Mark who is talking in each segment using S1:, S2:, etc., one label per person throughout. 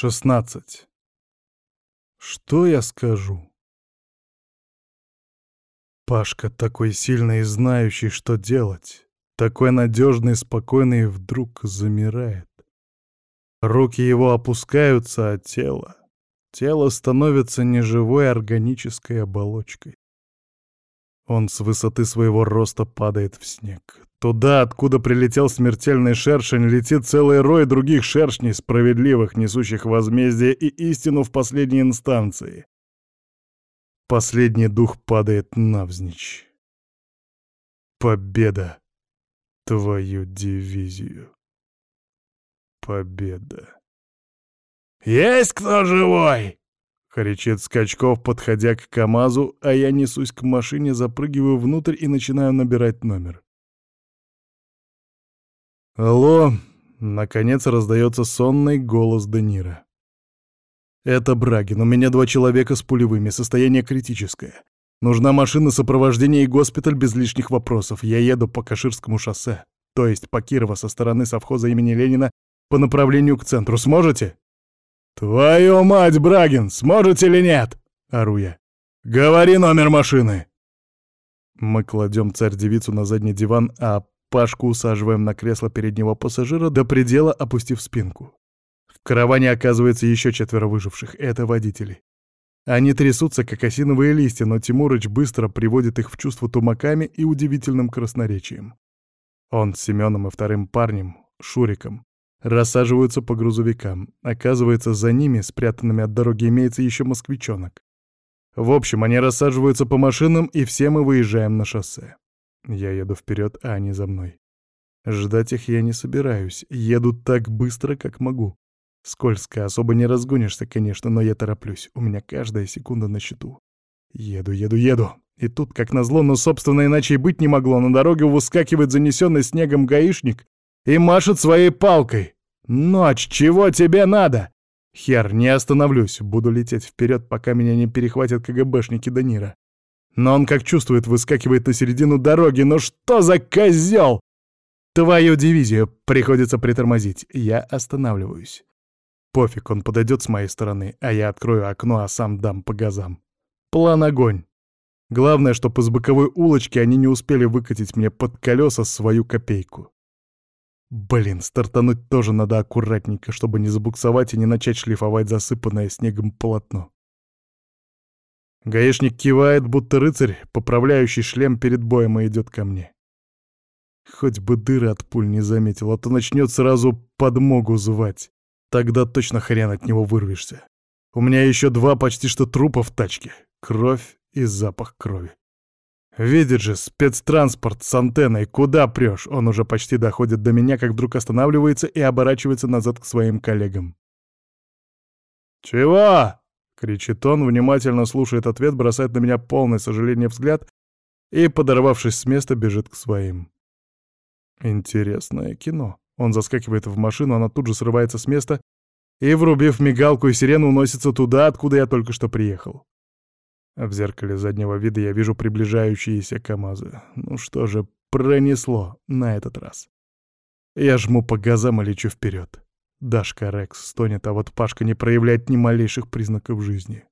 S1: 16. Что я скажу? Пашка такой сильный и знающий, что делать. Такой надежный, спокойный вдруг замирает. Руки его опускаются, а тело... Тело становится неживой органической оболочкой. Он с высоты своего роста падает в снег. Туда, откуда прилетел смертельный шершень, летит целый рой других шершней, справедливых, несущих возмездие и истину в последней инстанции. Последний дух падает навзничь. Победа! Твою дивизию. Победа.
S2: «Есть кто живой?»
S1: — кричит Скачков, подходя к КамАЗу, а я несусь к машине, запрыгиваю внутрь и начинаю набирать номер. «Алло!» — наконец раздается сонный голос Данира. «Это Брагин. У меня два человека с пулевыми. Состояние критическое. Нужна машина сопровождения и госпиталь без лишних вопросов. Я еду по Каширскому шоссе, то есть по Кирова со стороны совхоза имени Ленина по направлению к центру. Сможете?»
S2: «Твою мать, Брагин, сможете или нет?» — ору я. «Говори номер машины!»
S1: Мы кладем царь-девицу на задний диван, а Пашку усаживаем на кресло переднего пассажира, до предела опустив спинку. В караване оказывается еще четверо выживших — это водители. Они трясутся, как осиновые листья, но Тимурыч быстро приводит их в чувство тумаками и удивительным красноречием. Он с Семеном и вторым парнем, Шуриком, рассаживаются по грузовикам. Оказывается, за ними, спрятанными от дороги, имеется еще москвичонок. В общем, они рассаживаются по машинам, и все мы выезжаем на шоссе. Я еду вперед, а они за мной. Ждать их я не собираюсь. Еду так быстро, как могу. Скользко, особо не разгонишься, конечно, но я тороплюсь. У меня каждая секунда на счету. Еду, еду, еду. И тут, как назло, но собственно иначе и быть не могло, на дороге выскакивает занесенный снегом гаишник и машет своей палкой. «Ночь, чего тебе надо?» «Хер, не остановлюсь, буду лететь вперед, пока меня не перехватят КГБшники Данира. Но он, как чувствует, выскакивает на середину дороги. Ну что за козел? Твою дивизию приходится притормозить. Я останавливаюсь. Пофиг, он подойдет с моей стороны, а я открою окно, а сам дам по газам. План огонь. Главное, что по боковой улочке они не успели выкатить мне под колеса свою копейку. Блин, стартануть тоже надо аккуратненько, чтобы не забуксовать и не начать шлифовать засыпанное снегом полотно. Гаишник кивает, будто рыцарь, поправляющий шлем перед боем, и идет ко мне. Хоть бы дыры от пуль не заметил, а то начнет сразу подмогу звать. Тогда точно хрен от него вырвешься. У меня еще два почти что трупа в тачке. Кровь и запах крови. Видит же, спецтранспорт с антенной, куда прешь? Он уже почти доходит до меня, как вдруг останавливается и оборачивается назад к своим коллегам. «Чего?» Кричит он, внимательно слушает ответ, бросает на меня полное сожаление взгляд и, подорвавшись с места, бежит к своим. Интересное кино. Он заскакивает в машину, она тут же срывается с места и, врубив мигалку и сирену, уносится туда, откуда я только что приехал. В зеркале заднего вида я вижу приближающиеся КамАЗы. Ну что же, пронесло на этот раз. Я жму по газам и лечу вперед. Дашка Рекс стонет, а вот Пашка не проявляет ни малейших признаков жизни.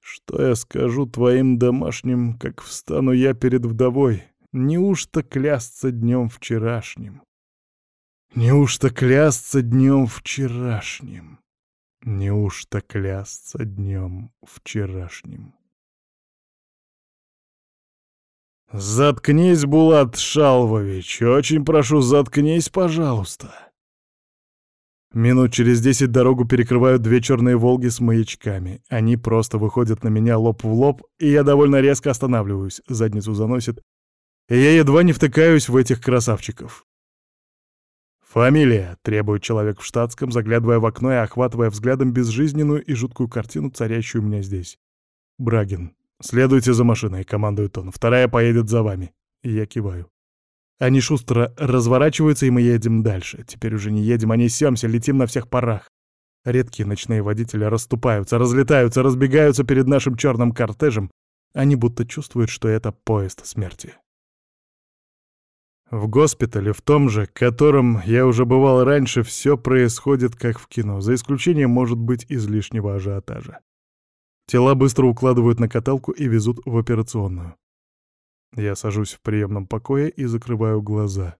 S1: Что я скажу твоим домашним, как встану я перед вдовой? Неужто клясться днем вчерашним? Неужто клясться днем вчерашним? Неужто клясться днем вчерашним? «Заткнись, Булат Шалвович! Очень прошу, заткнись, пожалуйста!» Минут через десять дорогу перекрывают две черные «Волги» с маячками. Они просто выходят на меня лоб в лоб, и я довольно резко останавливаюсь, задницу заносит, и я едва не втыкаюсь в этих красавчиков. «Фамилия!» — требует человек в штатском, заглядывая в окно и охватывая взглядом безжизненную и жуткую картину, царящую у меня здесь. «Брагин, следуйте за машиной», — командует он. «Вторая поедет за вами». И я киваю. Они шустро разворачиваются, и мы едем дальше. Теперь уже не едем, а несемся, летим на всех парах. Редкие ночные водители расступаются, разлетаются, разбегаются перед нашим черным кортежем. Они будто чувствуют, что это поезд смерти. В госпитале, в том же, котором я уже бывал раньше, все происходит как в кино, за исключением, может быть, излишнего ажиотажа. Тела быстро укладывают на каталку и везут в операционную. Я сажусь в приемном покое и закрываю глаза.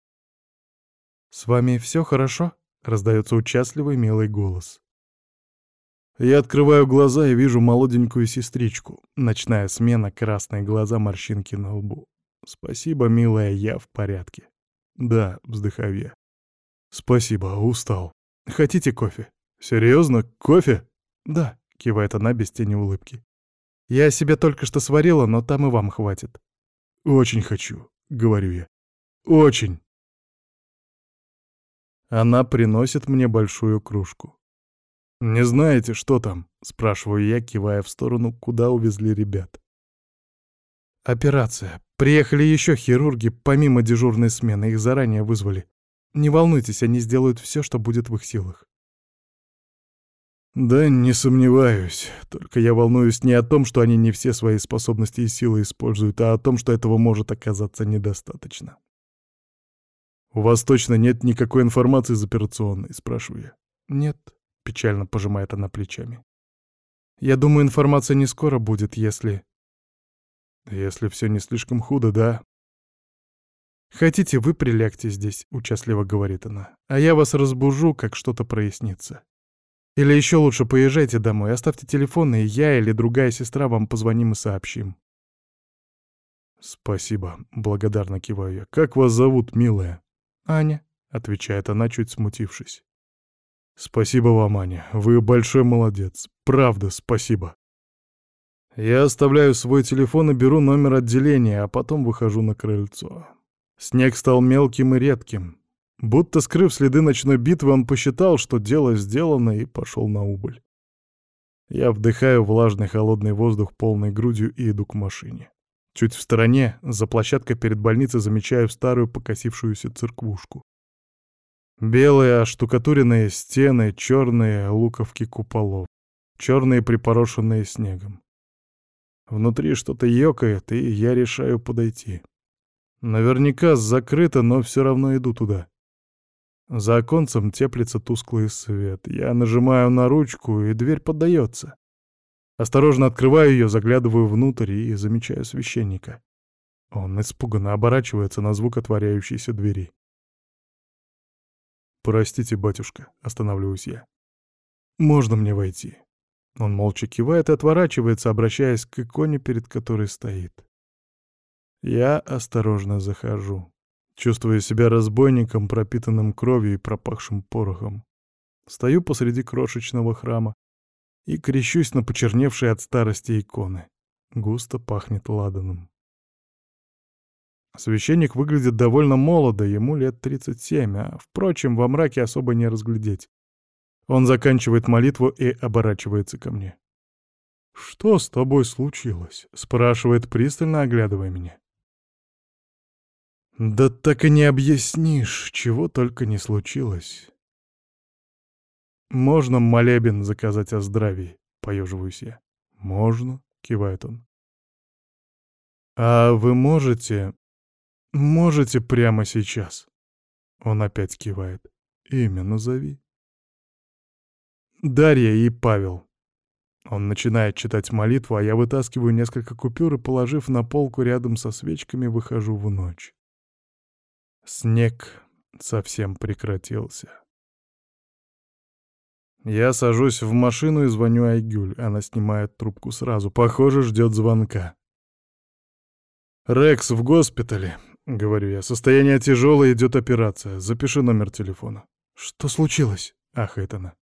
S1: «С вами все хорошо?» — раздается участливый милый голос. Я открываю глаза и вижу молоденькую сестричку. Ночная смена, красные глаза, морщинки на лбу. «Спасибо, милая, я в порядке». «Да», — вздыхаю я. «Спасибо, устал. Хотите кофе?» «Серьезно? Кофе?» «Да», — кивает она без тени улыбки. «Я себе только что сварила, но там и вам хватит». «Очень хочу», — говорю я. «Очень». Она приносит мне большую кружку. «Не знаете, что там?» — спрашиваю я, кивая в сторону, куда увезли ребят. «Операция. Приехали еще хирурги, помимо дежурной смены, их заранее вызвали. Не волнуйтесь, они сделают все, что будет в их силах. Да, не сомневаюсь. Только я волнуюсь не о том, что они не все свои способности и силы используют, а о том, что этого может оказаться недостаточно. «У вас точно нет никакой информации из операционной?» — спрашиваю я. «Нет», — печально пожимает она плечами. «Я думаю, информация не скоро будет, если...» Если все не слишком худо, да? «Хотите, вы прилягте здесь», — участливо говорит она. «А я вас разбужу, как что-то прояснится. Или еще лучше поезжайте домой, оставьте телефон, и я или другая сестра вам позвоним и сообщим». «Спасибо», — благодарно киваю я. «Как вас зовут, милая?» «Аня», — отвечает она, чуть смутившись. «Спасибо вам, Аня. Вы большой молодец. Правда, спасибо». Я оставляю свой телефон и беру номер отделения, а потом выхожу на крыльцо. Снег стал мелким и редким. Будто скрыв следы ночной битвы, он посчитал, что дело сделано, и пошел на убыль. Я вдыхаю влажный холодный воздух полной грудью и иду к машине. Чуть в стороне, за площадкой перед больницей, замечаю старую покосившуюся церквушку. Белые оштукатуренные стены, черные луковки куполов, черные припорошенные снегом. Внутри что-то ёкает, и я решаю подойти. Наверняка закрыто, но все равно иду туда. За оконцем теплится тусклый свет. Я нажимаю на ручку, и дверь поддается. Осторожно открываю ее, заглядываю внутрь и замечаю священника. Он испуганно оборачивается на звук отворяющейся двери. «Простите, батюшка», — останавливаюсь я. «Можно мне войти?» Он молча кивает и отворачивается, обращаясь к иконе, перед которой стоит. Я осторожно захожу, чувствуя себя разбойником, пропитанным кровью и пропахшим порохом. Стою посреди крошечного храма и крещусь на почерневшей от старости иконы. Густо пахнет ладаном. Священник выглядит довольно молодо, ему лет 37, а, впрочем, во мраке особо не разглядеть. Он заканчивает молитву и оборачивается ко мне. «Что с тобой случилось?» — спрашивает, пристально оглядывая меня. «Да так и не объяснишь, чего только не случилось». «Можно молебен заказать о здравии?» — поеживаюсь я. «Можно», — кивает он. «А вы можете... можете прямо сейчас?» Он опять кивает. «Имя назови». Дарья и Павел. Он начинает читать молитву, а я вытаскиваю несколько купюр и, положив на полку рядом со свечками, выхожу в ночь. Снег совсем прекратился. Я сажусь в машину и звоню Айгюль. Она снимает трубку сразу. Похоже, ждет звонка. «Рекс в госпитале», — говорю я. «Состояние тяжелое, идет операция. Запиши номер телефона». «Что случилось?» — ахает она.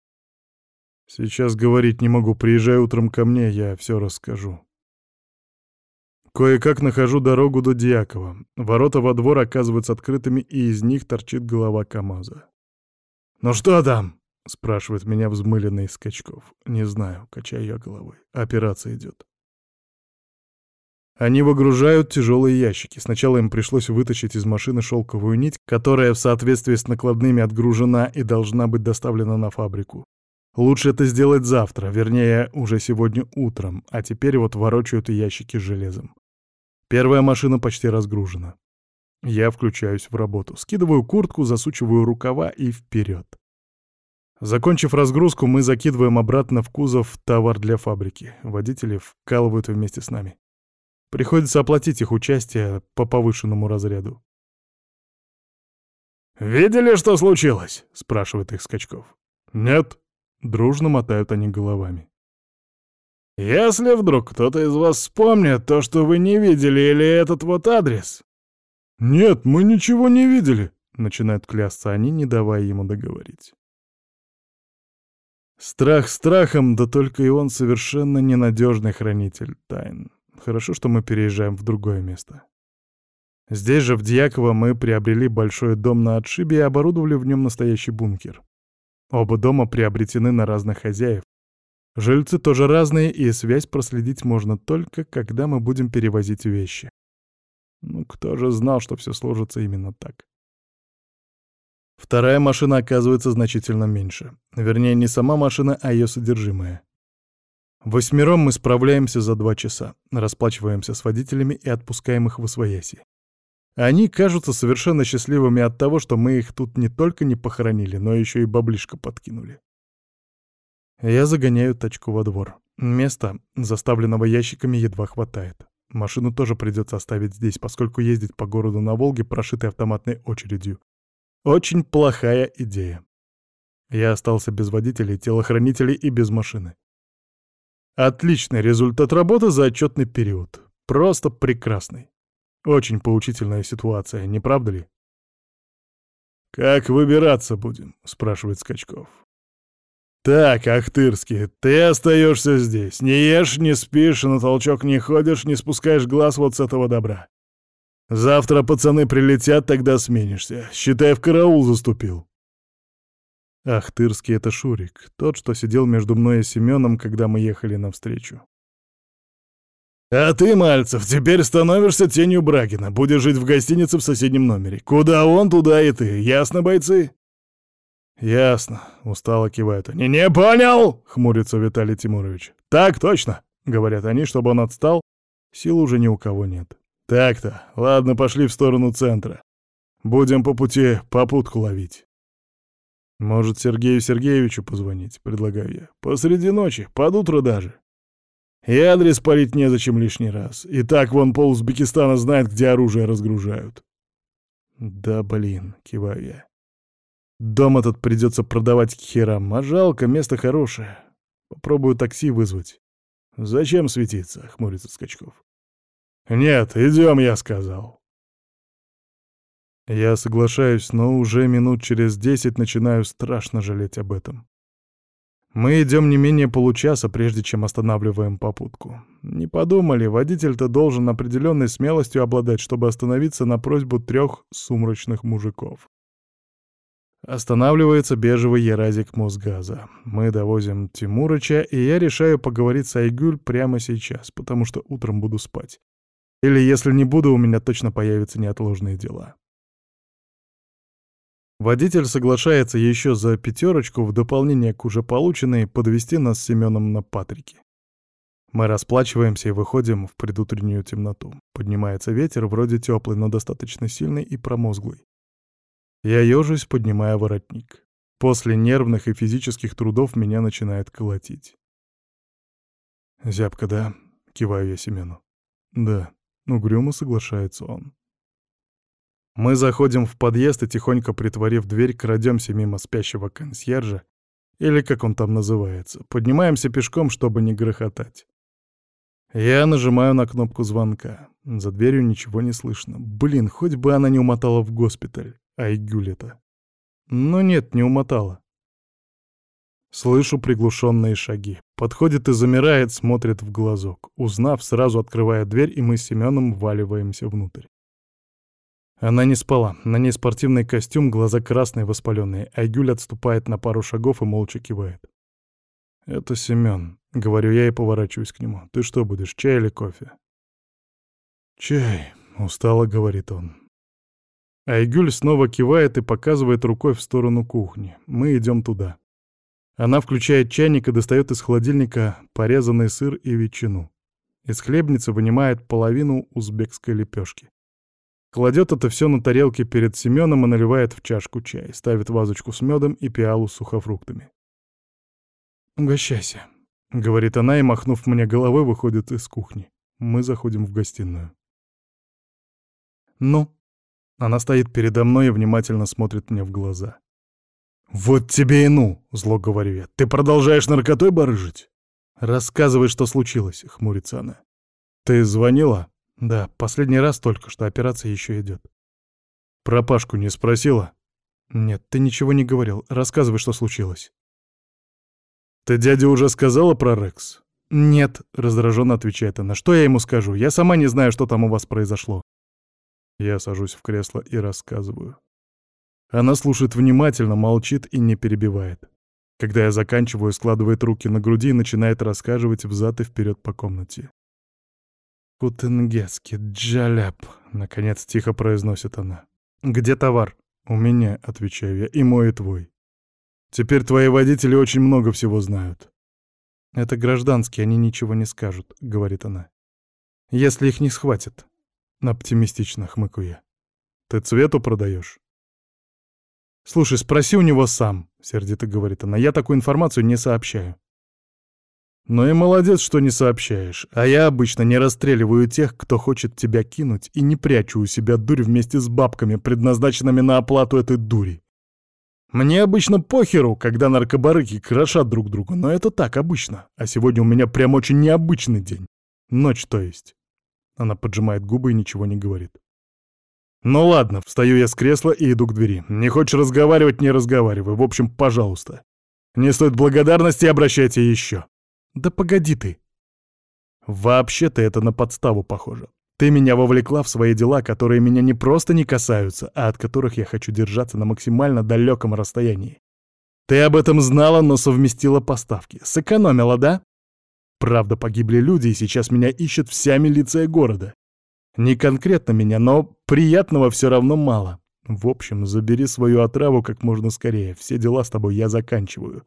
S1: Сейчас говорить не могу, приезжай утром ко мне, я все расскажу. Кое-как нахожу дорогу до Дьякова. Ворота во двор оказываются открытыми, и из них торчит голова КамАЗа. «Ну что там?» — спрашивает меня взмыленный Скачков. «Не знаю», — качаю я головой. «Операция идет». Они выгружают тяжелые ящики. Сначала им пришлось вытащить из машины шелковую нить, которая в соответствии с накладными отгружена и должна быть доставлена на фабрику. Лучше это сделать завтра, вернее, уже сегодня утром, а теперь вот ворочают ящики с железом. Первая машина почти разгружена. Я включаюсь в работу, скидываю куртку, засучиваю рукава и вперед. Закончив разгрузку, мы закидываем обратно в кузов товар для фабрики. Водители вкалывают вместе с нами. Приходится оплатить их участие по повышенному разряду.
S2: «Видели, что случилось?» — спрашивает их Скачков.
S1: «Нет», — дружно мотают они головами.
S2: «Если вдруг кто-то из вас вспомнит то, что вы не видели, или этот вот адрес...»
S1: «Нет, мы ничего не видели», — начинают клясться они, не давая ему договорить. Страх страхом, да только и он совершенно ненадежный хранитель тайн. Хорошо, что мы переезжаем в другое место. Здесь же, в Дьяково, мы приобрели большой дом на отшибе и оборудовали в нем настоящий бункер. Оба дома приобретены на разных хозяев. Жильцы тоже разные, и связь проследить можно только, когда мы будем перевозить вещи. Ну, кто же знал, что все сложится именно так? Вторая машина оказывается значительно меньше. Вернее, не сама машина, а ее содержимое. Восьмером мы справляемся за два часа, расплачиваемся с водителями и отпускаем их в освояси. Они кажутся совершенно счастливыми от того, что мы их тут не только не похоронили, но еще и баблишко подкинули. Я загоняю тачку во двор. Места, заставленного ящиками, едва хватает. Машину тоже придется оставить здесь, поскольку ездить по городу на Волге, прошитой автоматной очередью, очень плохая идея. Я остался без водителей, телохранителей и без машины. Отличный результат работы за отчетный период. Просто прекрасный. Очень поучительная ситуация, не правда ли?
S2: «Как выбираться будем?» — спрашивает Скачков.
S1: «Так, Ахтырский, ты остаешься здесь. Не ешь, не спишь, на толчок не ходишь, не спускаешь глаз вот с этого добра. Завтра пацаны прилетят, тогда сменишься. Считай, в караул заступил. Ахтырский — это Шурик, тот, что сидел между мной и Семеном, когда мы ехали навстречу. «А ты, Мальцев, теперь становишься тенью Брагина, будешь жить в гостинице в соседнем номере. Куда он, туда и ты. Ясно, бойцы?» «Ясно», — устало кивают они. «Не понял!» — хмурится Виталий Тимурович. «Так точно!» — говорят они, чтобы он отстал. Сил уже ни у кого нет. Так-то, ладно, пошли в сторону центра. Будем по пути попутку ловить. Может, Сергею Сергеевичу позвонить, предлагаю я. Посреди ночи, под утро даже. И адрес парить незачем лишний раз. И так вон пол Узбекистана знает, где оружие разгружают. Да блин, киваю я. Дом этот придется продавать к херам, а жалко, место хорошее. Попробую такси вызвать. Зачем светиться, хмурится Скачков. «Нет, идем, я сказал». Я соглашаюсь, но уже минут через десять начинаю страшно жалеть об этом. Мы идем не менее получаса, прежде чем останавливаем попутку. Не подумали, водитель-то должен определенной смелостью обладать, чтобы остановиться на просьбу трех сумрачных мужиков. Останавливается бежевый яразик Мосгаза. Мы довозим Тимурыча, и я решаю поговорить с Айгуль прямо сейчас, потому что утром буду спать. Или если не буду, у меня точно появятся неотложные дела. Водитель соглашается еще за пятерочку в дополнение к уже полученной подвести нас с Семеном на Патрике. Мы расплачиваемся и выходим в предутреннюю темноту. Поднимается ветер, вроде теплый, но достаточно сильный и промозглый. Я ежусь, поднимая воротник. После нервных и физических трудов меня начинает колотить. «Зябко, да?» — киваю я Семену. «Да». Угрюмо соглашается он. Мы заходим в подъезд и, тихонько притворив дверь, крадемся мимо спящего консьержа, или как он там называется, поднимаемся пешком, чтобы не грохотать. Я нажимаю на кнопку звонка. За дверью ничего не слышно. Блин, хоть бы она не умотала в госпиталь. Ай, Гюлета. Но нет, не умотала. Слышу приглушенные шаги. Подходит и замирает, смотрит в глазок. Узнав, сразу открывает дверь, и мы с Семеном вваливаемся внутрь. Она не спала. На ней спортивный костюм, глаза красные, воспаленные. Айгюль отступает на пару шагов и молча кивает. «Это Семен», — говорю я и поворачиваюсь к нему. «Ты что будешь, чай или кофе?» «Чай», — устало говорит он. Айгюль снова кивает и показывает рукой в сторону кухни. Мы идем туда. Она включает чайник и достает из холодильника порезанный сыр и ветчину. Из хлебницы вынимает половину узбекской лепешки. Кладет это все на тарелке перед Семеном и наливает в чашку чай, ставит вазочку с медом и пиалу с сухофруктами. «Угощайся», — говорит она и, махнув мне головой, выходит из кухни. Мы заходим в гостиную. «Ну?» Она стоит передо мной и внимательно смотрит мне в глаза. «Вот тебе и ну!» — зло говорю я. «Ты продолжаешь наркотой барыжить?» «Рассказывай, что случилось», — хмурится она. «Ты звонила?» «Да, последний раз только, что операция еще идет». «Про Пашку не спросила?» «Нет, ты ничего не говорил. Рассказывай, что случилось». «Ты дяде уже сказала про Рекс?» «Нет», — раздраженно отвечает она. «Что я ему скажу? Я сама не знаю, что там у вас произошло». Я сажусь в кресло и рассказываю. Она слушает внимательно, молчит и не перебивает. Когда я заканчиваю, складывает руки на груди и начинает рассказывать взад и вперед по комнате. «Кутенгески, джаляп», — наконец тихо произносит она. «Где товар?» «У меня», — отвечаю я, — «и мой, и твой. Теперь твои водители очень много всего знают». «Это гражданские, они ничего не скажут», — говорит она. «Если их не схватят». Оптимистично хмыкаю я. «Ты цвету продаешь?» «Слушай, спроси у него сам», — сердито говорит она. «Я такую информацию не сообщаю». «Ну и молодец, что не сообщаешь. А я обычно не расстреливаю тех, кто хочет тебя кинуть, и не прячу у себя дурь вместе с бабками, предназначенными на оплату этой дури. Мне обычно похеру, когда наркобарыки крошат друг друга, но это так обычно. А сегодня у меня прям очень необычный день. Ночь, то есть». Она поджимает губы и ничего не говорит. «Ну ладно, встаю я с кресла и иду к двери. Не хочешь разговаривать — не разговаривай. В общем, пожалуйста. Не стоит благодарности, обращайте еще». «Да погоди ты». «Вообще-то это на подставу похоже. Ты меня вовлекла в свои дела, которые меня не просто не касаются, а от которых я хочу держаться на максимально далеком расстоянии. Ты об этом знала, но совместила поставки. Сэкономила, да? Правда, погибли люди, и сейчас меня ищет вся милиция города. Не конкретно меня, но приятного все равно мало. В общем, забери свою отраву как можно скорее. Все дела с тобой я заканчиваю.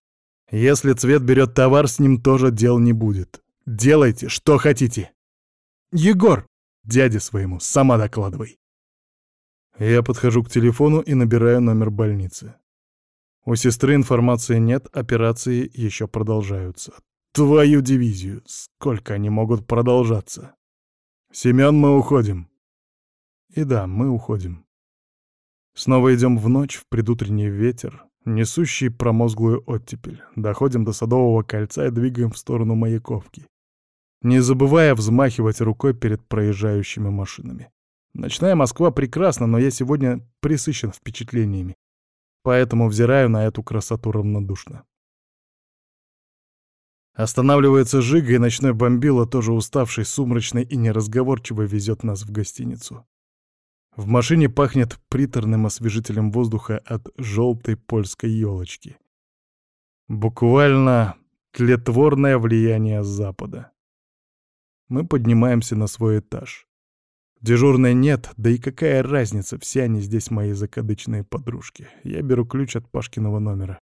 S1: Если цвет берет товар, с ним тоже дел не будет. Делайте, что хотите. Егор! Дяде своему, сама докладывай. Я подхожу к телефону и набираю номер больницы. У сестры информации нет, операции еще продолжаются. Твою дивизию, сколько они могут продолжаться? «Семён, мы уходим». И да, мы уходим. Снова идем в ночь, в предутренний ветер, несущий промозглую оттепель. Доходим до Садового кольца и двигаем в сторону Маяковки, не забывая взмахивать рукой перед проезжающими машинами. Ночная Москва прекрасна, но я сегодня присыщен впечатлениями, поэтому взираю на эту красоту равнодушно. Останавливается Жига, и ночной бомбила, тоже уставший, сумрачный и неразговорчивый, везет нас в гостиницу. В машине пахнет приторным освежителем воздуха от желтой польской елочки. Буквально тлетворное влияние Запада. Мы поднимаемся на свой этаж. Дежурной нет, да и какая разница, все они здесь мои закадычные подружки. Я беру ключ от Пашкиного номера.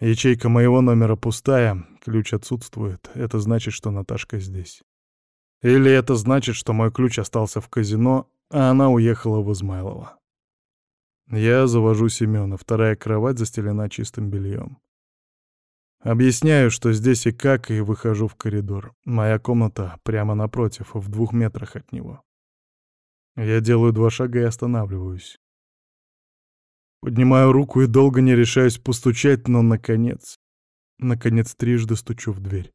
S1: Ячейка моего номера пустая, ключ отсутствует. Это значит, что Наташка здесь. Или это значит, что мой ключ остался в казино, а она уехала в Измайлово. Я завожу Семёна, вторая кровать застелена чистым бельем. Объясняю, что здесь и как, и выхожу в коридор. Моя комната прямо напротив, в двух метрах от него. Я делаю два шага и останавливаюсь. Поднимаю руку и долго не решаюсь постучать, но, наконец, наконец трижды стучу в дверь.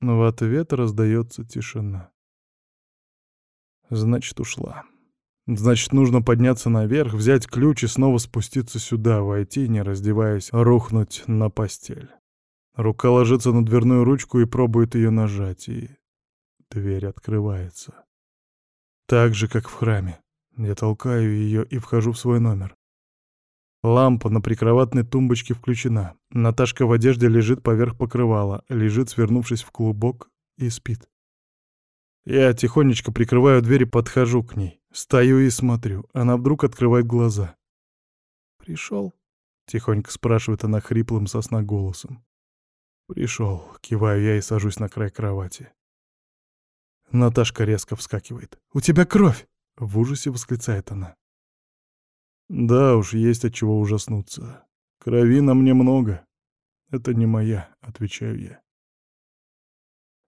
S1: Но в ответ раздается тишина. Значит, ушла. Значит, нужно подняться наверх, взять ключ и снова спуститься сюда, войти, не раздеваясь, рухнуть на постель. Рука ложится на дверную ручку и пробует ее нажать, и дверь открывается. Так же, как в храме. Я толкаю ее и вхожу в свой номер. Лампа на прикроватной тумбочке включена. Наташка в одежде лежит поверх покрывала, лежит, свернувшись в клубок, и спит. Я тихонечко прикрываю дверь и подхожу к ней. Стою и смотрю. Она вдруг открывает глаза. «Пришел?» — тихонько спрашивает она хриплым сосна голосом. «Пришел», — киваю я и сажусь на край кровати. Наташка резко вскакивает. «У тебя кровь!» — в ужасе восклицает она. «Да уж, есть от чего ужаснуться. Крови на мне много. Это не моя», — отвечаю я.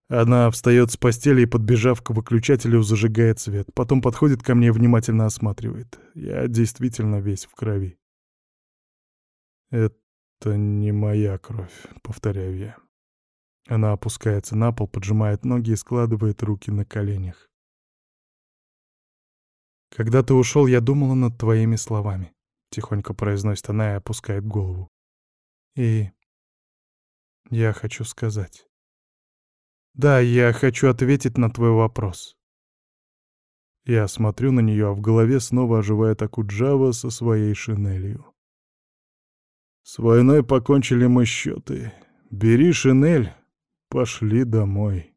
S1: Она встает с постели и, подбежав к выключателю, зажигает свет. Потом подходит ко мне и внимательно осматривает. Я действительно весь в крови. «Это не моя кровь», — повторяю я. Она опускается на пол, поджимает ноги и складывает руки на коленях. «Когда ты ушел, я думала над твоими словами», — тихонько произносит она и опускает голову. «И я хочу сказать. Да, я хочу ответить на твой вопрос». Я смотрю на нее, а в голове снова оживает Акуджава со своей шинелью. С войной покончили мы счеты. Бери шинель, Пошли домой.